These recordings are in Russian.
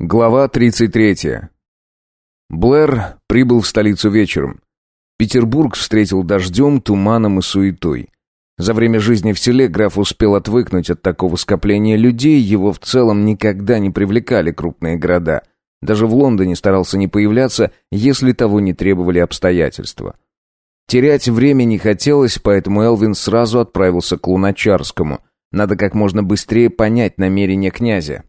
Глава 33. Блэр прибыл в столицу вечером. Петербург встретил дождем, туманом и суетой. За время жизни в селе граф успел отвыкнуть от такого скопления людей, его в целом никогда не привлекали крупные города. Даже в Лондоне старался не появляться, если того не требовали обстоятельства. Терять время не хотелось, поэтому Элвин сразу отправился к Луначарскому. Надо как можно быстрее понять намерения князя.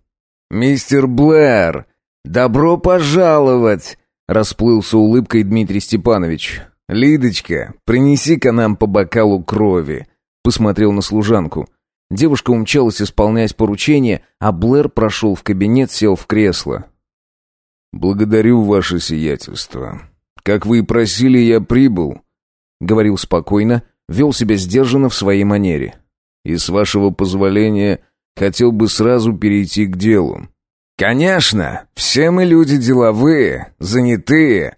«Мистер Блэр, добро пожаловать!» Расплылся улыбкой Дмитрий Степанович. «Лидочка, принеси-ка нам по бокалу крови!» Посмотрел на служанку. Девушка умчалась исполнять поручение, а Блэр прошел в кабинет, сел в кресло. «Благодарю ваше сиятельство. Как вы и просили, я прибыл», — говорил спокойно, вел себя сдержанно в своей манере. «И с вашего позволения Хотел бы сразу перейти к делу. «Конечно! Все мы люди деловые, занятые!»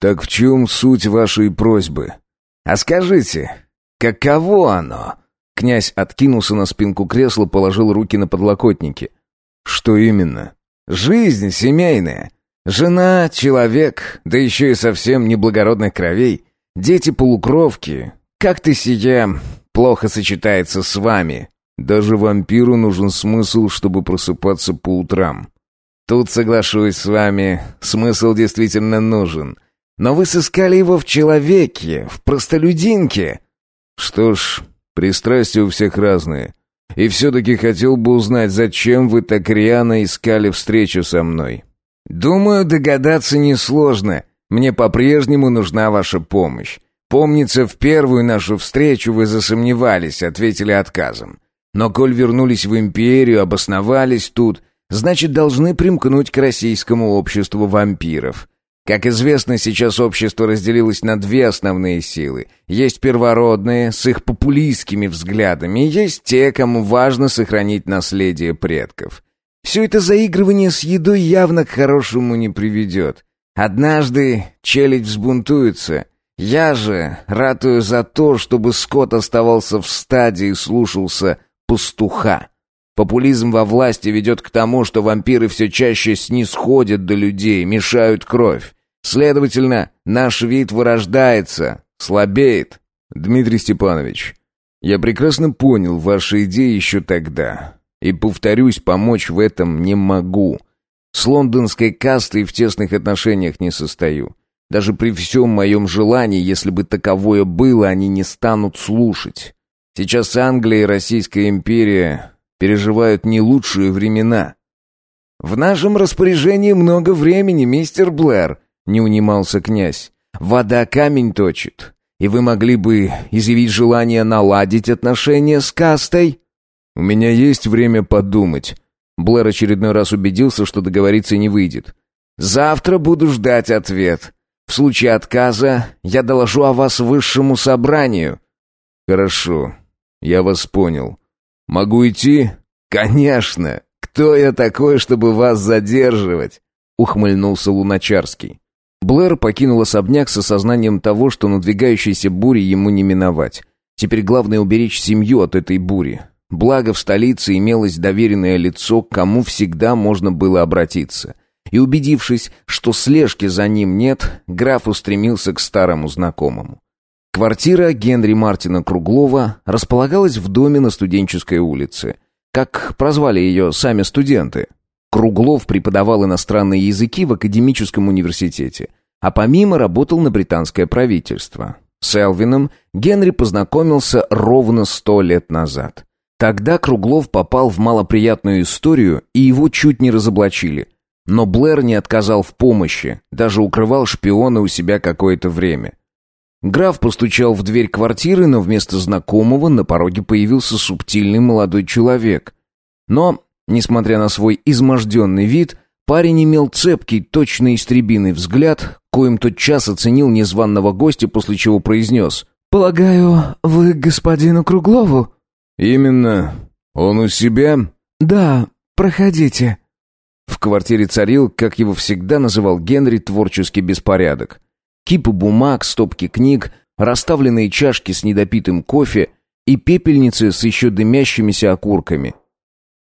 «Так в чем суть вашей просьбы?» «А скажите, каково оно?» Князь откинулся на спинку кресла, положил руки на подлокотники. «Что именно?» «Жизнь семейная. Жена, человек, да еще и совсем неблагородных кровей. Дети-полукровки. Как-то сия плохо сочетается с вами, даже вампиру нужен смысл, чтобы просыпаться по утрам. Тут соглашусь с вами, смысл действительно нужен. Но вы сыскали его в человеке, в простолюдинке. Что ж, пристрастия у всех разные. И все-таки хотел бы узнать, зачем вы так рьяно искали встречу со мной. Думаю, догадаться несложно. Мне по-прежнему нужна ваша помощь. Помнится, в первую нашу встречу вы засомневались, ответили отказом. Но коль вернулись в империю, обосновались тут, значит, должны примкнуть к российскому обществу вампиров. Как известно, сейчас общество разделилось на две основные силы. Есть первородные, с их популистскими взглядами, и есть те, кому важно сохранить наследие предков. Все это заигрывание с едой явно к хорошему не приведет. Однажды челядь взбунтуется. Я же ратую за то, чтобы скот оставался в стадии и слушался пастуха. Популизм во власти ведет к тому, что вампиры все чаще снисходят до людей, мешают кровь. Следовательно, наш вид вырождается, слабеет. Дмитрий Степанович, я прекрасно понял ваши идеи еще тогда. И, повторюсь, помочь в этом не могу. С лондонской кастой в тесных отношениях не состою. Даже при всем моем желании, если бы таковое было, они не станут слушать. Сейчас Англия и Российская империя переживают не лучшие времена. В нашем распоряжении много времени, мистер Блэр, не унимался князь. Вода камень точит, и вы могли бы изъявить желание наладить отношения с кастой. У меня есть время подумать. Блэр очередной раз убедился, что договориться не выйдет. Завтра буду ждать ответ. В случае отказа я доложу о вас высшему собранию. Хорошо. «Я вас понял. Могу идти?» «Конечно! Кто я такой, чтобы вас задерживать?» Ухмыльнулся Луначарский. Блэр покинул особняк с осознанием того, что надвигающейся бури ему не миновать. Теперь главное уберечь семью от этой бури. Благо в столице имелось доверенное лицо, к кому всегда можно было обратиться. И убедившись, что слежки за ним нет, граф устремился к старому знакомому. Квартира Генри Мартина Круглова располагалась в доме на студенческой улице. Как прозвали ее сами студенты. Круглов преподавал иностранные языки в академическом университете, а помимо работал на британское правительство. С Элвином Генри познакомился ровно сто лет назад. Тогда Круглов попал в малоприятную историю, и его чуть не разоблачили. Но Блэр не отказал в помощи, даже укрывал шпиона у себя какое-то время. Граф постучал в дверь квартиры, но вместо знакомого на пороге появился субтильный молодой человек. Но, несмотря на свой изможденный вид, парень имел цепкий, точно истребиный взгляд, коим тот час оценил незваного гостя, после чего произнес «Полагаю, вы господину Круглову?» «Именно. Он у себя?» «Да, проходите». В квартире царил, как его всегда называл Генри, творческий беспорядок. Кипы бумаг, стопки книг, расставленные чашки с недопитым кофе и пепельницы с еще дымящимися окурками.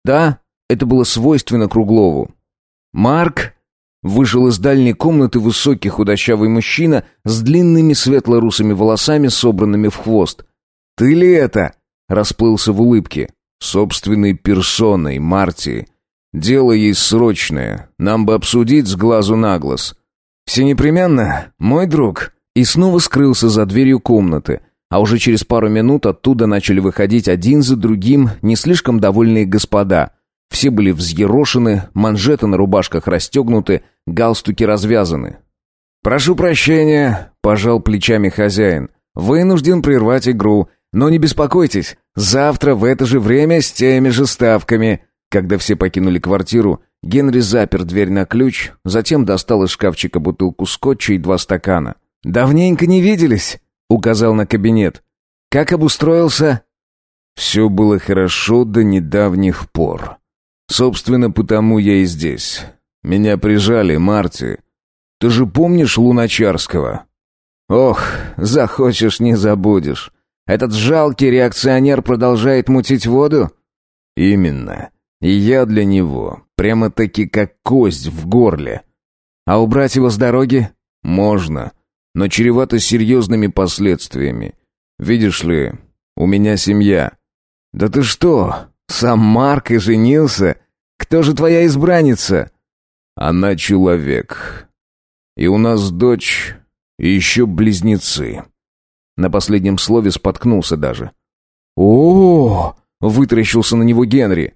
Да, это было свойственно Круглову. Марк!» Вышел из дальней комнаты высокий худощавый мужчина с длинными светло-русыми волосами, собранными в хвост. «Ты ли это?» Расплылся в улыбке. «Собственной персоной, Марти. Дело есть срочное. Нам бы обсудить с глазу на глаз». «Все непременно, мой друг». И снова скрылся за дверью комнаты. А уже через пару минут оттуда начали выходить один за другим не слишком довольные господа – все были взъерошены, манжеты на рубашках расстегнуты, галстуки развязаны. «Прошу прощения», — пожал плечами хозяин. «Вынужден прервать игру, но не беспокойтесь, завтра в это же время с теми же ставками». Когда все покинули квартиру, Генри запер дверь на ключ, затем достал из шкафчика бутылку скотча и два стакана. «Давненько не виделись», — указал на кабинет. «Как обустроился?» «Все было хорошо до недавних пор», Собственно, потому я и здесь. Меня прижали, Марти. Ты же помнишь Луначарского? Ох, захочешь, не забудешь. Этот жалкий реакционер продолжает мутить воду? Именно. И я для него прямо-таки как кость в горле. А убрать его с дороги? Можно, но чревато серьезными последствиями. Видишь ли, у меня семья. Да ты что, сам Марк и женился? Кто же твоя избранница? Она человек. И у нас дочь, и еще близнецы. На последнем слове споткнулся даже. О, -о, -о вытрящился на него Генри.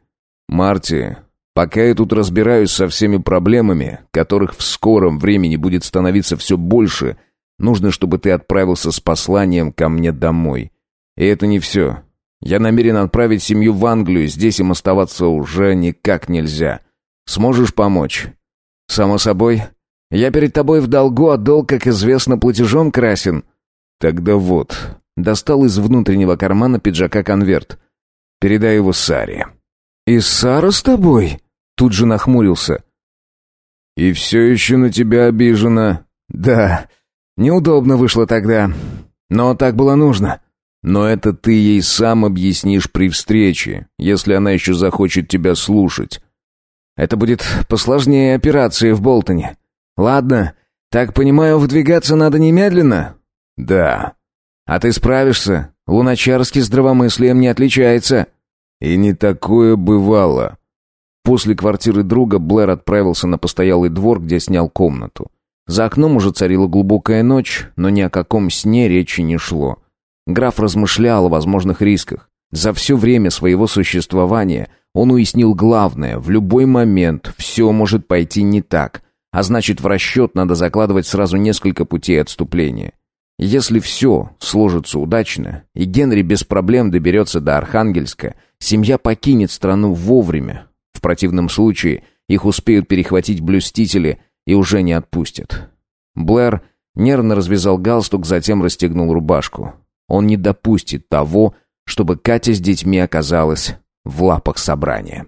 Марти, пока я тут разбираюсь со всеми проблемами, которых в скором времени будет становиться все больше, нужно, чтобы ты отправился с посланием ко мне домой. И это не все. Я намерен отправить семью в Англию, здесь им оставаться уже никак нельзя. Сможешь помочь? Само собой. Я перед тобой в долгу, а долг, как известно, платежом красен. Тогда вот. Достал из внутреннего кармана пиджака конверт. Передай его Саре. И Сара с тобой? Тут же нахмурился. И все еще на тебя обижена. Да, неудобно вышло тогда. Но так было нужно. Но это ты ей сам объяснишь при встрече, если она еще захочет тебя слушать. Это будет посложнее операции в Болтоне. Ладно, так понимаю, выдвигаться надо немедленно? Да. А ты справишься? Луначарский здравомыслием не отличается. И не такое бывало. После квартиры друга Блэр отправился на постоялый двор, где снял комнату. За окном уже царила глубокая ночь, но ни о каком сне речи не шло. Граф размышлял о возможных рисках. За все время своего существования он уяснил главное, в любой момент все может пойти не так, а значит в расчет надо закладывать сразу несколько путей отступления. Если все сложится удачно, и Генри без проблем доберется до Архангельска, семья покинет страну вовремя. В противном случае их успеют перехватить блюстители и уже не отпустят. Блэр нервно развязал галстук, затем расстегнул рубашку. Он не допустит того, чтобы Катя с детьми оказалась в лапах собрания.